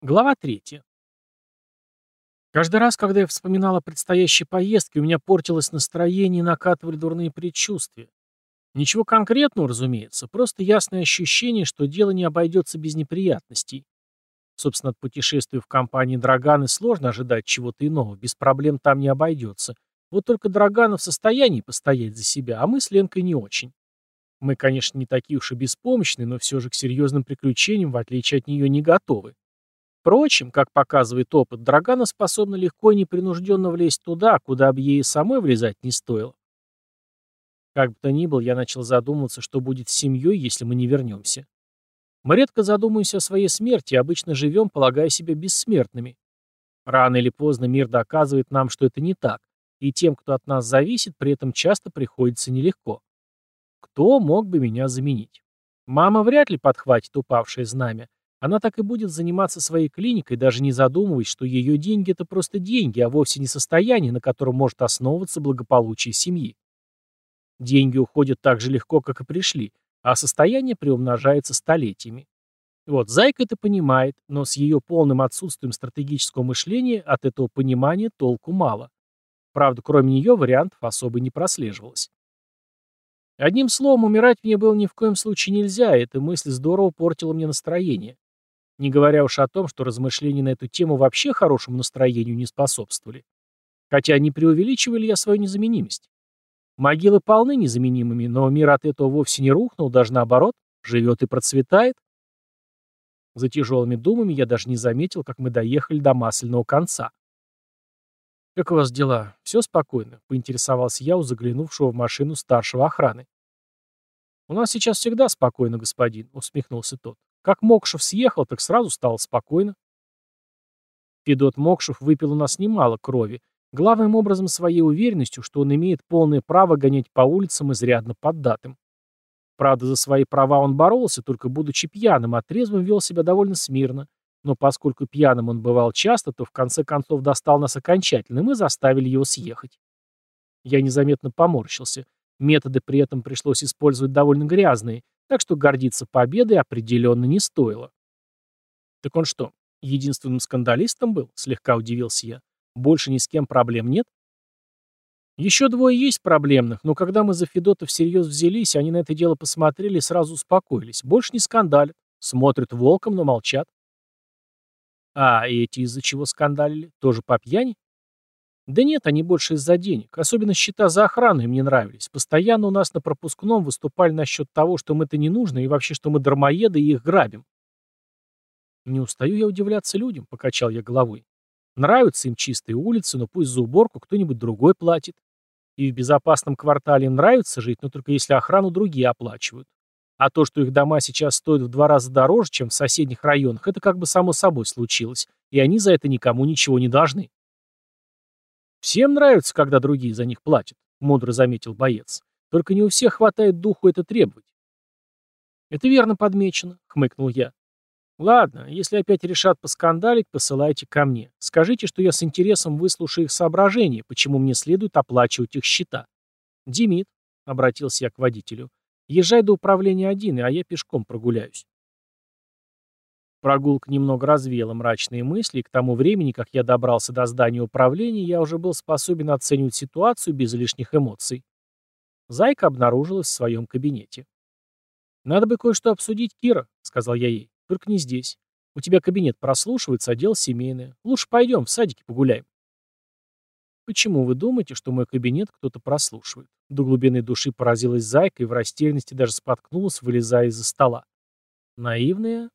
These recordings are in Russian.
Глава 3. Каждый раз, когда я вспоминал о предстоящей поездке, у меня портилось настроение и накатывали дурные предчувствия. Ничего конкретного, разумеется, просто ясное ощущение, что дело не обойдется без неприятностей. Собственно, от путешествия в компании Драганы сложно ожидать чего-то иного, без проблем там не обойдется. Вот только Драгана в состоянии постоять за себя, а мы с Ленкой не очень. Мы, конечно, не такие уж и беспомощные, но все же к серьезным приключениям, в отличие от нее, не готовы. Впрочем, как показывает опыт, Драгана способна легко и непринужденно влезть туда, куда бы ей самой влезать не стоило. Как бы то ни было, я начал задумываться, что будет с семьей, если мы не вернемся. Мы редко задумываемся о своей смерти и обычно живем, полагая себя бессмертными. Рано или поздно мир доказывает нам, что это не так, и тем, кто от нас зависит, при этом часто приходится нелегко. Кто мог бы меня заменить? Мама вряд ли подхватит упавшее знамя, она так и будет заниматься своей клиникой, даже не задумываясь, что ее деньги – это просто деньги, а вовсе не состояние, на котором может основываться благополучие семьи. Деньги уходят так же легко, как и пришли, а состояние приумножается столетиями. Вот, Зайка это понимает, но с ее полным отсутствием стратегического мышления от этого понимания толку мало. Правда, кроме нее вариантов особо не прослеживалось. Одним словом, умирать мне было ни в коем случае нельзя, и эта мысль здорово портила мне настроение. Не говоря уж о том, что размышления на эту тему вообще хорошему настроению не способствовали. Хотя не преувеличивали я свою незаменимость. Могилы полны незаменимыми, но мир от этого вовсе не рухнул, даже наоборот, живет и процветает. За тяжелыми думами я даже не заметил, как мы доехали до масляного конца. «Как у вас дела? Все спокойно?» — поинтересовался я у заглянувшего в машину старшего охраны. «У нас сейчас всегда спокойно, господин», — усмехнулся тот. Как Мокшев съехал, так сразу стало спокойно. Федот Мокшев выпил у нас немало крови, главным образом своей уверенностью, что он имеет полное право гонять по улицам изрядно поддатым. Правда, за свои права он боролся, только будучи пьяным, а трезвым вел себя довольно смирно. Но поскольку пьяным он бывал часто, то в конце концов достал нас окончательно, и мы заставили его съехать. Я незаметно поморщился. Методы при этом пришлось использовать довольно грязные, так что гордиться победой определенно не стоило. «Так он что, единственным скандалистом был?» — слегка удивился я. «Больше ни с кем проблем нет?» «Еще двое есть проблемных, но когда мы за Федота всерьез взялись, они на это дело посмотрели и сразу успокоились. Больше не скандалят. Смотрят волком, но молчат». «А эти из-за чего скандалили? Тоже по пьяни?» Да нет, они больше из-за денег. Особенно счета за охрану им не нравились. Постоянно у нас на пропускном выступали насчет того, что им это не нужно, и вообще, что мы дармоеды и их грабим. Не устаю я удивляться людям, покачал я головой. Нравятся им чистые улицы, но пусть за уборку кто-нибудь другой платит. И в безопасном квартале нравится жить, но только если охрану другие оплачивают. А то, что их дома сейчас стоят в два раза дороже, чем в соседних районах, это как бы само собой случилось, и они за это никому ничего не должны. «Всем нравится, когда другие за них платят», — мудро заметил боец. «Только не у всех хватает духу это требовать». «Это верно подмечено», — хмыкнул я. «Ладно, если опять решат поскандалить, посылайте ко мне. Скажите, что я с интересом выслушаю их соображения, почему мне следует оплачивать их счета». «Демид», — обратился я к водителю, — «езжай до управления один, а я пешком прогуляюсь». Прогулка немного развеяла мрачные мысли, и к тому времени, как я добрался до здания управления, я уже был способен оценивать ситуацию без лишних эмоций. Зайка обнаружилась в своем кабинете. «Надо бы кое-что обсудить, Кира», — сказал я ей. «Только не здесь. У тебя кабинет прослушивается, а дело семейное. Лучше пойдем, в садике погуляем». «Почему вы думаете, что мой кабинет кто-то прослушивает?» До глубины души поразилась Зайка и в растерянности даже споткнулась, вылезая из-за стола. «Наивная,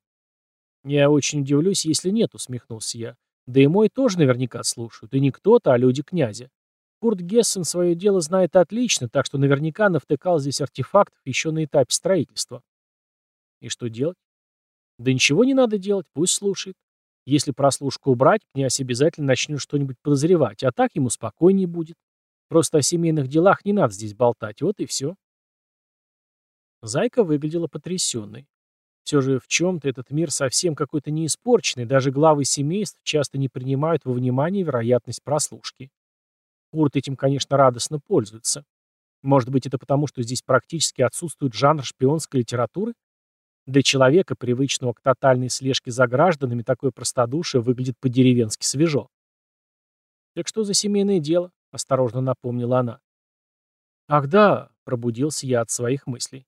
«Я очень удивлюсь, если нет», — усмехнулся я. «Да и мой тоже наверняка слушают. И не кто-то, а люди князя. Курт Гессен свое дело знает отлично, так что наверняка навтыкал здесь артефактов еще на этапе строительства». «И что делать?» «Да ничего не надо делать, пусть слушает. Если прослушку убрать, князь обязательно начнет что-нибудь подозревать, а так ему спокойнее будет. Просто о семейных делах не надо здесь болтать, вот и все». Зайка выглядела потрясенной. Все же в чем-то этот мир совсем какой-то не испорченный, даже главы семейств часто не принимают во внимание вероятность прослушки. Курт этим, конечно, радостно пользуется. Может быть, это потому, что здесь практически отсутствует жанр шпионской литературы? Для человека, привычного к тотальной слежке за гражданами, такое простодушие выглядит по-деревенски свежо. «Так что за семейное дело?» — осторожно напомнила она. «Ах да», — пробудился я от своих мыслей.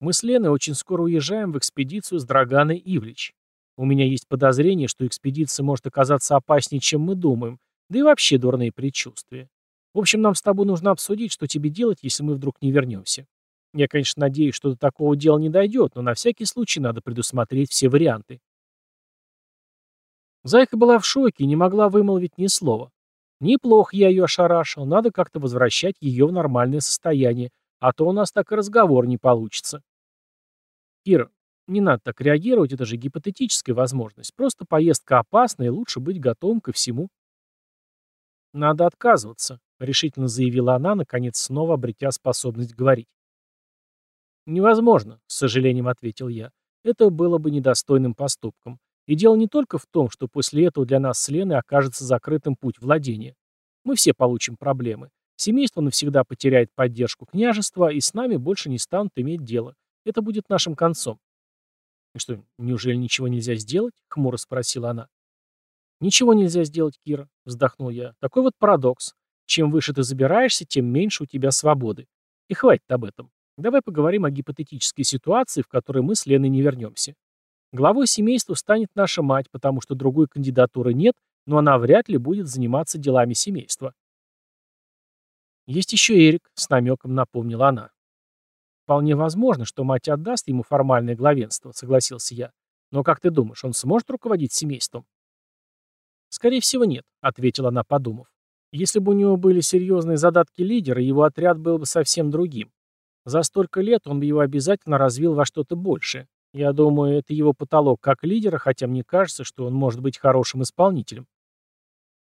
«Мы с Леной очень скоро уезжаем в экспедицию с Драганой Ивлич. У меня есть подозрение, что экспедиция может оказаться опаснее, чем мы думаем, да и вообще дурные предчувствия. В общем, нам с тобой нужно обсудить, что тебе делать, если мы вдруг не вернемся. Я, конечно, надеюсь, что до такого дела не дойдет, но на всякий случай надо предусмотреть все варианты. Зайка была в шоке и не могла вымолвить ни слова. Неплохо я ее ошарашил, надо как-то возвращать ее в нормальное состояние, а то у нас так и разговор не получится. Кира, не надо так реагировать, это же гипотетическая возможность. Просто поездка опасна, и лучше быть готовым ко всему. Надо отказываться, решительно заявила она, наконец снова обретя способность говорить. «Невозможно», — с сожалением ответил я. «Это было бы недостойным поступком. И дело не только в том, что после этого для нас с Леной окажется закрытым путь владения. Мы все получим проблемы. Семейство навсегда потеряет поддержку княжества, и с нами больше не станут иметь дело. Это будет нашим концом. «И что, неужели ничего нельзя сделать?» — хмуро спросила она. «Ничего нельзя сделать, Кира», — вздохнул я. «Такой вот парадокс. Чем выше ты забираешься, тем меньше у тебя свободы. И хватит об этом. Давай поговорим о гипотетической ситуации, в которой мы с Леной не вернемся. Главой семейства станет наша мать, потому что другой кандидатуры нет, но она вряд ли будет заниматься делами семейства. Есть еще Эрик, с намеком напомнила она. Вполне возможно, что мать отдаст ему формальное главенство, согласился я. Но как ты думаешь, он сможет руководить семейством? Скорее всего, нет, ответила она, подумав. Если бы у него были серьезные задатки лидера, его отряд был бы совсем другим. За столько лет он бы его обязательно развил во что-то большее. Я думаю, это его потолок как лидера, хотя мне кажется, что он может быть хорошим исполнителем.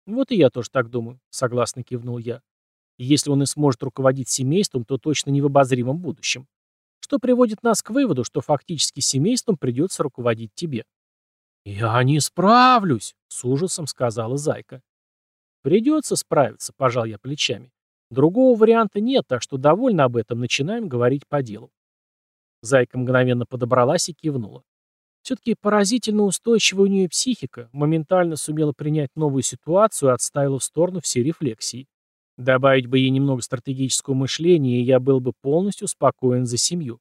Вот и я тоже так думаю, согласно кивнул я. Если он и сможет руководить семейством, то точно не в обозримом будущем. Что приводит нас к выводу, что фактически семейством придется руководить тебе. «Я не справлюсь», — с ужасом сказала Зайка. «Придется справиться», — пожал я плечами. «Другого варианта нет, так что довольно об этом, начинаем говорить по делу». Зайка мгновенно подобралась и кивнула. Все-таки поразительно устойчивая у нее психика, моментально сумела принять новую ситуацию и отставила в сторону все рефлексии. Добавить бы ей немного стратегического мышления, и я был бы полностью спокоен за семью.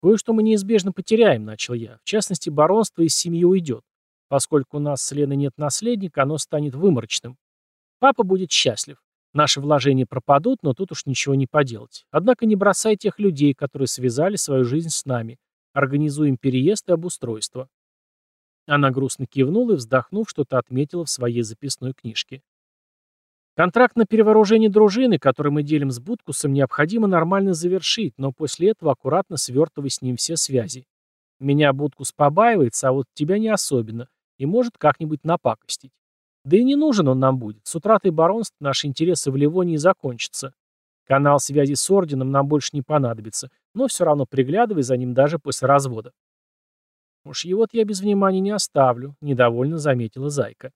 «Кое-что мы неизбежно потеряем», — начал я. «В частности, баронство из семьи уйдет. Поскольку у нас с Леной нет наследника, оно станет выморочным. Папа будет счастлив. Наши вложения пропадут, но тут уж ничего не поделать. Однако не бросай тех людей, которые связали свою жизнь с нами. Организуем переезд и обустройство». Она грустно кивнула и, вздохнув, что-то отметила в своей записной книжке. Контракт на перевооружение дружины, который мы делим с Будкусом, необходимо нормально завершить, но после этого аккуратно свертывай с ним все связи. Меня Будкус побаивается, а вот тебя не особенно, и может как-нибудь напакостить. Да и не нужен он нам будет. С утратой баронств наши интересы в Ливонии закончатся. Канал связи с Орденом нам больше не понадобится, но все равно приглядывай за ним даже после развода. Уж его я без внимания не оставлю, недовольно заметила Зайка.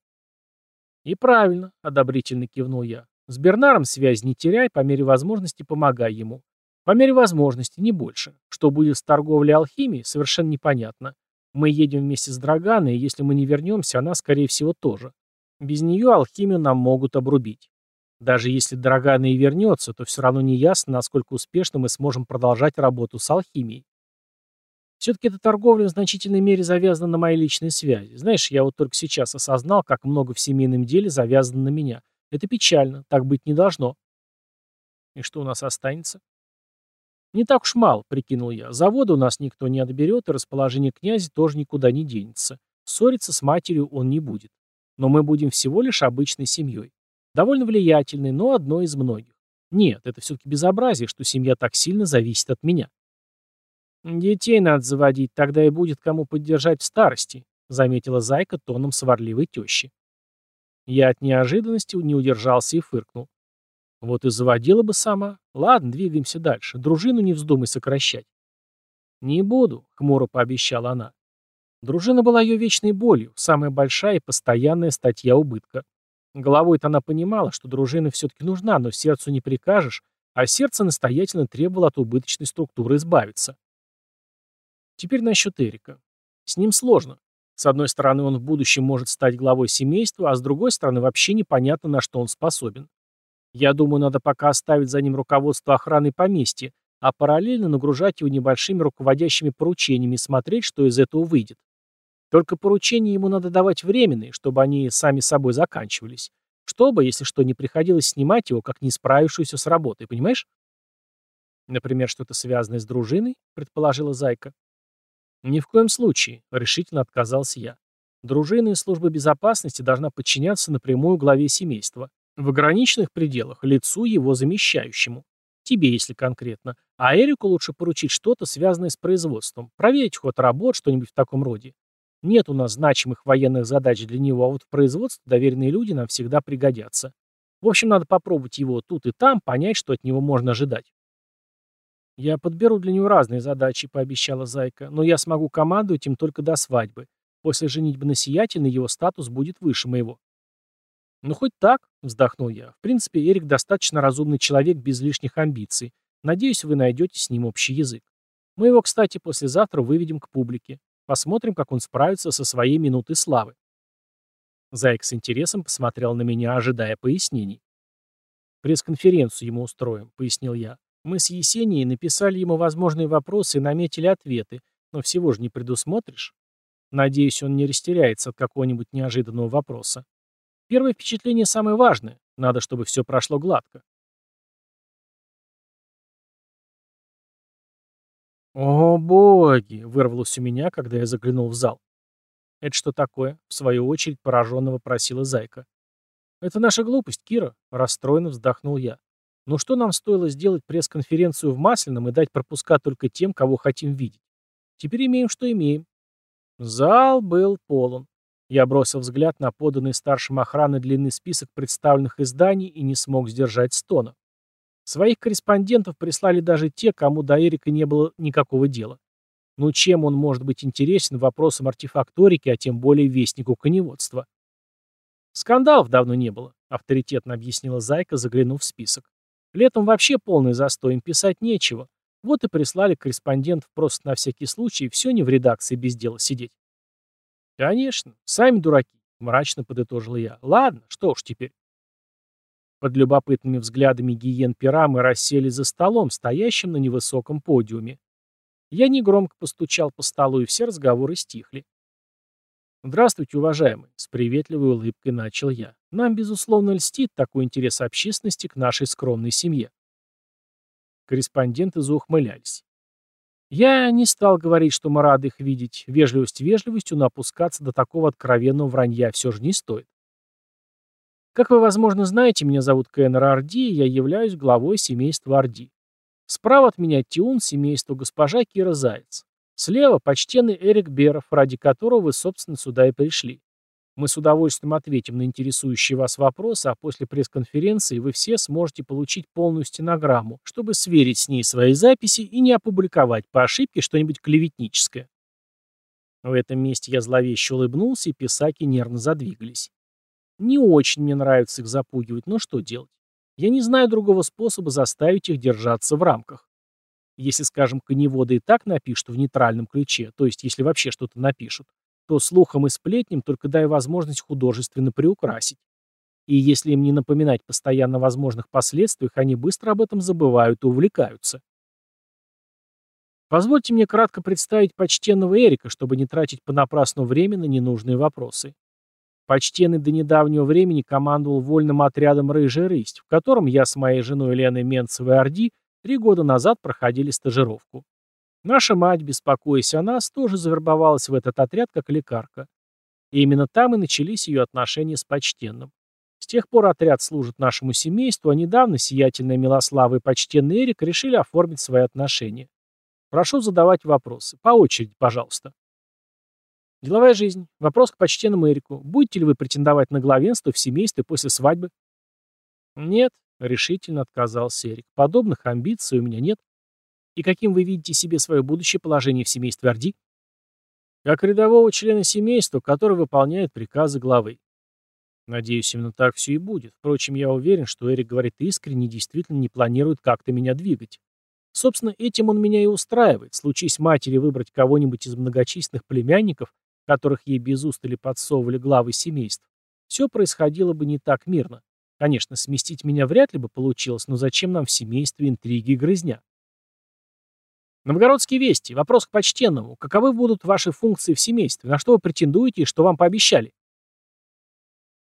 «И правильно», — одобрительно кивнул я. «С Бернаром связь не теряй, по мере возможности помогай ему. По мере возможности, не больше. Что будет с торговлей алхимией, совершенно непонятно. Мы едем вместе с Драганой, и если мы не вернемся, она, скорее всего, тоже. Без нее алхимию нам могут обрубить. Даже если Драгана и вернется, то все равно не ясно, насколько успешно мы сможем продолжать работу с алхимией. Все-таки эта торговля в значительной мере завязана на моей личной связи. Знаешь, я вот только сейчас осознал, как много в семейном деле завязано на меня. Это печально, так быть не должно. И что у нас останется? Не так уж мало, прикинул я. Завода у нас никто не отберет, и расположение князя тоже никуда не денется. Ссориться с матерью он не будет. Но мы будем всего лишь обычной семьей. Довольно влиятельной, но одной из многих. Нет, это все-таки безобразие, что семья так сильно зависит от меня. «Детей надо заводить, тогда и будет кому поддержать в старости», заметила Зайка тоном сварливой тещи. Я от неожиданности не удержался и фыркнул. Вот и заводила бы сама. Ладно, двигаемся дальше. Дружину не вздумай сокращать. Не буду, хмуро пообещала она. Дружина была ее вечной болью, самая большая и постоянная статья убытка. Головой-то она понимала, что дружина все-таки нужна, но сердцу не прикажешь, а сердце настоятельно требовало от убыточной структуры избавиться. Теперь насчет Эрика. С ним сложно. С одной стороны, он в будущем может стать главой семейства, а с другой стороны, вообще непонятно, на что он способен. Я думаю, надо пока оставить за ним руководство охраны поместья, а параллельно нагружать его небольшими руководящими поручениями и смотреть, что из этого выйдет. Только поручения ему надо давать временные, чтобы они сами собой заканчивались. Чтобы, если что, не приходилось снимать его, как не справившуюся с работой, понимаешь? Например, что-то связанное с дружиной, предположила Зайка. Ни в коем случае, решительно отказался я. Дружина и служба безопасности должна подчиняться напрямую главе семейства. В ограниченных пределах лицу его замещающему. Тебе, если конкретно. А Эрику лучше поручить что-то, связанное с производством. Проверить ход работ, что-нибудь в таком роде. Нет у нас значимых военных задач для него, а вот в производстве доверенные люди нам всегда пригодятся. В общем, надо попробовать его тут и там, понять, что от него можно ожидать. «Я подберу для него разные задачи», — пообещала Зайка, «но я смогу командовать им только до свадьбы. После женитьбы на Сиятельной его статус будет выше моего». «Ну, хоть так», — вздохнул я. «В принципе, Эрик достаточно разумный человек без лишних амбиций. Надеюсь, вы найдете с ним общий язык. Мы его, кстати, послезавтра выведем к публике. Посмотрим, как он справится со своей минутой славы. Зайк с интересом посмотрел на меня, ожидая пояснений. «Пресс-конференцию ему устроим», — пояснил я. «Мы с Есенией написали ему возможные вопросы и наметили ответы, но всего же не предусмотришь. Надеюсь, он не растеряется от какого-нибудь неожиданного вопроса. Первое впечатление самое важное. Надо, чтобы все прошло гладко. «О, боги!» — вырвалось у меня, когда я заглянул в зал. «Это что такое?» — в свою очередь пораженно вопросила Зайка. «Это наша глупость, Кира», — расстроенно вздохнул я. «Ну что нам стоило сделать пресс-конференцию в Масляном и дать пропуска только тем, кого хотим видеть? Теперь имеем, что имеем». Зал был полон. Я бросил взгляд на поданный старшим охраны длинный список представленных изданий и не смог сдержать стона. Своих корреспондентов прислали даже те, кому до Эрика не было никакого дела. Ну чем он может быть интересен вопросам артефакторики, а тем более вестнику коневодства? Скандалов давно не было, авторитетно объяснила Зайка, заглянув в список. Летом вообще полный застой, им писать нечего. Вот и прислали корреспондентов просто на всякий случай, все не в редакции без дела сидеть. Конечно, сами дураки, мрачно подытожил я. Ладно, что уж теперь. Под любопытными взглядами гиен пера мы рассели за столом, стоящим на невысоком подиуме. Я негромко постучал по столу, и все разговоры стихли. «Здравствуйте, уважаемый», — с приветливой улыбкой начал я. «Нам, безусловно, льстит такой интерес общественности к нашей скромной семье». Корреспонденты заухмылялись. Я не стал говорить, что мы рады их видеть. Вежливость вежливостью, но опускаться до такого откровенного вранья все же не стоит. Как вы, возможно, знаете, меня зовут Кеннер Арди, и я являюсь главой семейства Арди. Справа от меня Тиун, семейство госпожа Кира Заяц. Слева почтенный Эрик Беров, ради которого вы, собственно, сюда и пришли. Мы с удовольствием ответим на интересующие вас вопросы, а после пресс-конференции вы все сможете получить полную стенограмму, чтобы сверить с ней свои записи и не опубликовать по ошибке что-нибудь клеветническое. В этом месте я зловеще улыбнулся, и писаки нервно задвигались. Не очень мне нравится их запугивать, но что делать? Я не знаю другого способа заставить их держаться в рамках. Если, скажем, коневоды и так напишут в нейтральном ключе, то есть если вообще что-то напишут, то слухам и сплетням только дай возможность художественно приукрасить. И если им не напоминать постоянно о возможных последствиях, они быстро об этом забывают и увлекаются. Позвольте мне кратко представить почтенного Эрика, чтобы не тратить понапрасну время на ненужные вопросы. Почтенный до недавнего времени командовал вольным отрядом «Рыжая рысть», в котором я с моей женой Леной Менцевой-Орди три года назад проходили стажировку. Наша мать, беспокоясь о нас, тоже завербовалась в этот отряд как лекарка. И именно там и начались ее отношения с почтенным. С тех пор отряд служит нашему семейству, а недавно сиятельная Милослава и почтенный Эрик решили оформить свои отношения. Прошу задавать вопросы. По очереди, пожалуйста. Деловая жизнь. Вопрос к почтенному Эрику. Будете ли вы претендовать на главенство в семействе после свадьбы? Нет, решительно отказался Эрик. Подобных амбиций у меня нет. И каким вы видите себе свое будущее положение в семействе Орди? Как рядового члена семейства, который выполняет приказы главы. Надеюсь, именно так все и будет. Впрочем, я уверен, что Эрик говорит искренне и действительно не планирует как-то меня двигать. Собственно, этим он меня и устраивает. Случись матери выбрать кого-нибудь из многочисленных племянников, которых ей без устали подсовывали главы семейств, все происходило бы не так мирно. Конечно, сместить меня вряд ли бы получилось, но зачем нам в семействе интриги и грызня? Новгородские вести. Вопрос к почтенному. Каковы будут ваши функции в семействе? На что вы претендуете и что вам пообещали?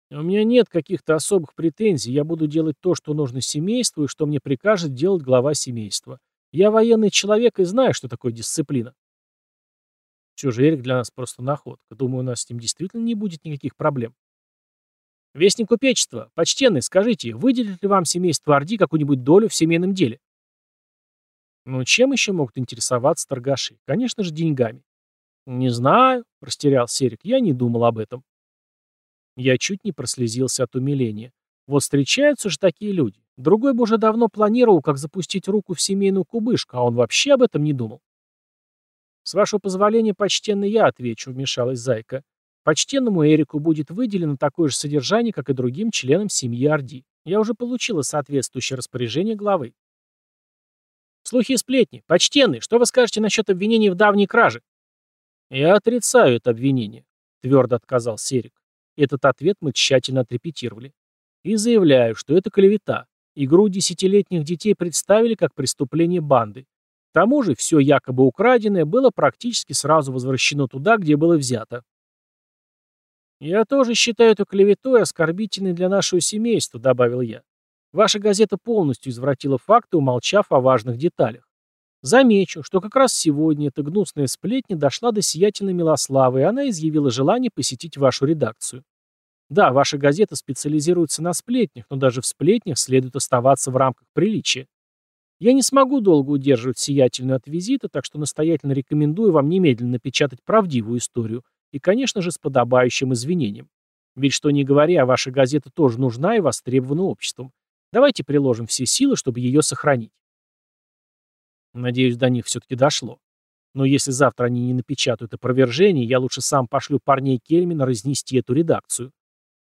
У меня нет каких-то особых претензий. Я буду делать то, что нужно семейству и что мне прикажет делать глава семейства. Я военный человек и знаю, что такое дисциплина. Все же Эрик для нас просто находка. Думаю, у нас с ним действительно не будет никаких проблем. Вестник купечества, почтенный, скажите, выделит ли вам семейство Орди какую-нибудь долю в семейном деле? Ну, чем еще могут интересоваться торгаши? Конечно же, деньгами. Не знаю, растерял Серик, я не думал об этом. Я чуть не прослезился от умиления. Вот встречаются же такие люди. Другой бы уже давно планировал, как запустить руку в семейную кубышку, а он вообще об этом не думал. «С вашего позволения, почтенный, я отвечу», — вмешалась Зайка. «Почтенному Эрику будет выделено такое же содержание, как и другим членам семьи Орди. Я уже получила соответствующее распоряжение главы». «Слухи и сплетни. Почтенный, что вы скажете насчет обвинений в давней краже?» «Я отрицаю это обвинение», — твердо отказал Серик. Этот ответ мы тщательно отрепетировали. И заявляю, что это клевета. Игру десятилетних детей представили как преступление банды. К тому же все якобы украденное было практически сразу возвращено туда, где было взято. «Я тоже считаю эту клеветой оскорбительной для нашего семейства», — добавил я. «Ваша газета полностью извратила факты, умолчав о важных деталях. Замечу, что как раз сегодня эта гнусная сплетня дошла до сиятельной Милославы, и она изъявила желание посетить вашу редакцию. Да, ваша газета специализируется на сплетнях, но даже в сплетнях следует оставаться в рамках приличия. Я не смогу долго удерживать сиятельную от визита, так что настоятельно рекомендую вам немедленно напечатать правдивую историю и, конечно же, с подобающим извинением. Ведь что ни говоря, ваша газета тоже нужна и востребована обществом. Давайте приложим все силы, чтобы ее сохранить. Надеюсь, до них все-таки дошло. Но если завтра они не напечатают опровержение, я лучше сам пошлю парней Кельмина разнести эту редакцию.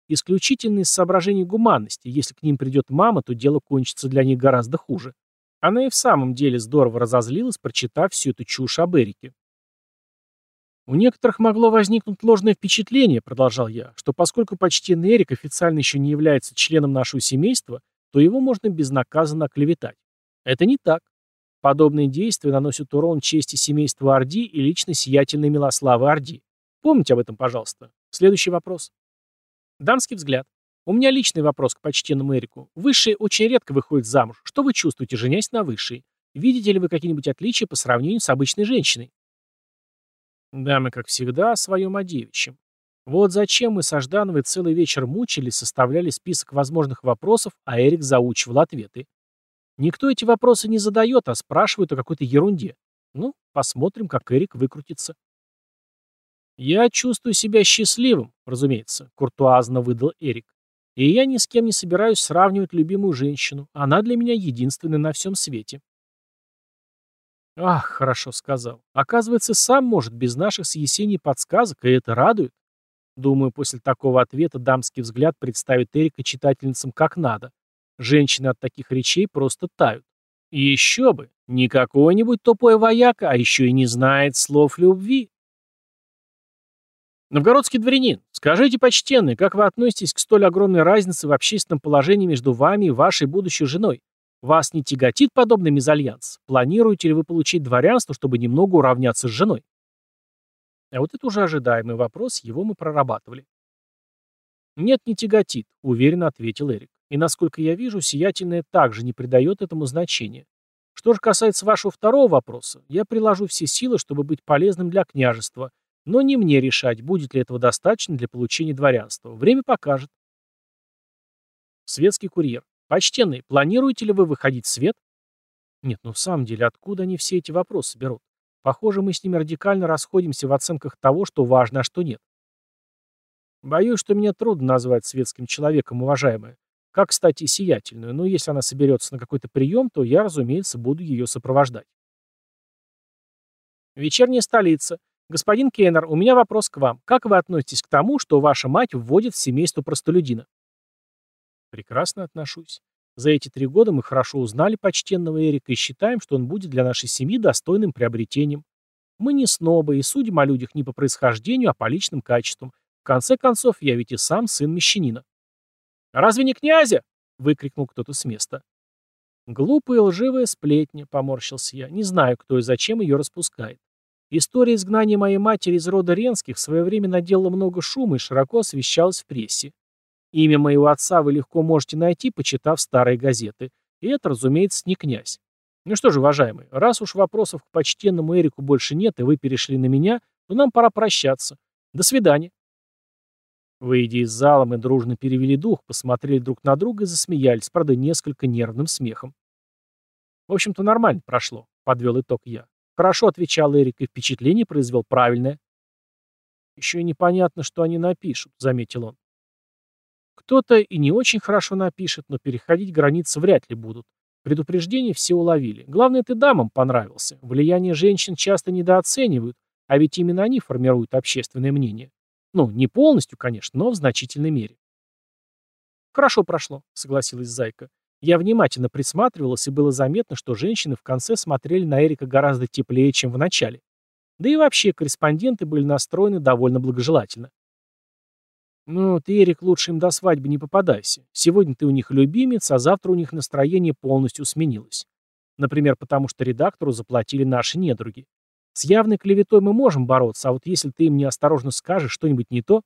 Исключительно из соображений гуманности. Если к ним придет мама, то дело кончится для них гораздо хуже. Она и в самом деле здорово разозлилась, прочитав всю эту чушь об Эрике. «У некоторых могло возникнуть ложное впечатление», — продолжал я, «что поскольку почтенный Эрик официально еще не является членом нашего семейства, то его можно безнаказанно оклеветать. Это не так. Подобные действия наносят урон чести семейства Орди и лично сиятельной Милославы Орди. Помните об этом, пожалуйста. Следующий вопрос. Дамский взгляд. У меня личный вопрос к почтенному Эрику. Высшие очень редко выходят замуж. Что вы чувствуете, женясь на высшей? Видите ли вы какие-нибудь отличия по сравнению с обычной женщиной? Дамы, как всегда, о своем о. Вот зачем мы со Ждановой целый вечер мучились, составляли список возможных вопросов, а Эрик заучивал ответы. Никто эти вопросы не задает, а спрашивают о какой-то ерунде. Ну, посмотрим, как Эрик выкрутится. «Я чувствую себя счастливым, разумеется», — куртуазно выдал Эрик. «И я ни с кем не собираюсь сравнивать любимую женщину. Она для меня единственная на всем свете». «Ах, хорошо сказал. Оказывается, сам может без наших с Есенией подсказок, и это радует. Думаю, после такого ответа дамский взгляд представит Эрика читательницам как надо. Женщины от таких речей просто тают. И еще бы, не какой-нибудь тупой вояка, а еще и не знает слов любви. Новгородский дворянин, скажите, почтенный, как вы относитесь к столь огромной разнице в общественном положении между вами и вашей будущей женой? Вас не тяготит подобный мезальянс? Планируете ли вы получить дворянство, чтобы немного уравняться с женой? А вот это уже ожидаемый вопрос, его мы прорабатывали. «Нет, не тяготит», — уверенно ответил Эрик. «И, насколько я вижу, сиятельная также не придает этому значения. Что же касается вашего второго вопроса, я приложу все силы, чтобы быть полезным для княжества, но не мне решать, будет ли этого достаточно для получения дворянства. Время покажет. Светский курьер. Почтенный, планируете ли вы выходить в свет? Нет, ну в самом деле, откуда они все эти вопросы берут? Похоже, мы с ними радикально расходимся в оценках того, что важно, а что нет. Боюсь, что меня трудно назвать светским человеком, уважаемая. Как, кстати, сиятельную, но если она соберется на какой-то прием, то я, разумеется, буду ее сопровождать. Вечерняя столица. «Господин Кейнер, у меня вопрос к вам. Как вы относитесь к тому, что ваша мать вводит в семейство простолюдина?» «Прекрасно отношусь. За эти три года мы хорошо узнали почтенного Эрика и считаем, что он будет для нашей семьи достойным приобретением. Мы не снобы и судим о людях не по происхождению, а по личным качествам. В конце концов, я ведь и сам сын мещанина. «Разве не князя?» — выкрикнул кто-то с места. «Глупая лживая сплетня», — поморщился я. «Не знаю, кто и зачем ее распускает. История изгнания моей матери из рода Ренских в свое время наделала много шума и широко освещалась в прессе. Имя моего отца вы легко можете найти, почитав старые газеты. И это, разумеется, не князь. Ну что же, уважаемый, раз уж вопросов к почтенному Эрику больше нет, и вы перешли на меня, то нам пора прощаться. До свидания. Выйдя из зала, мы дружно перевели дух, посмотрели друг на друга и засмеялись, правда, несколько нервным смехом. В общем-то, нормально прошло, подвел итог я. Хорошо отвечал Эрик, и впечатление произвел правильное. Еще и непонятно, что они напишут, заметил он. Кто-то и не очень хорошо напишет, но переходить границы вряд ли будут. Предупреждение все уловили. Главное, ты дамам понравился. Влияние женщин часто недооценивают, а ведь именно они формируют общественное мнение. Ну, не полностью, конечно, но в значительной мере. Хорошо прошло, согласилась Зайка. Я внимательно присматривалась, и было заметно, что женщины в конце смотрели на Эрика гораздо теплее, чем в начале. Да и вообще, корреспонденты были настроены довольно благожелательно. «Ну, ты, Эрик, лучше им до свадьбы не попадайся. Сегодня ты у них любимец, а завтра у них настроение полностью сменилось. Например, потому что редактору заплатили наши недруги. С явной клеветой мы можем бороться, а вот если ты им неосторожно скажешь что-нибудь не то...»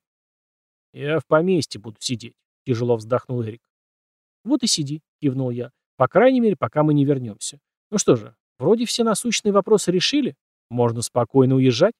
«Я в поместье буду сидеть», — тяжело вздохнул Эрик. «Вот и сиди», — кивнул я. «По крайней мере, пока мы не вернемся. Ну что же, вроде все насущные вопросы решили. Можно спокойно уезжать».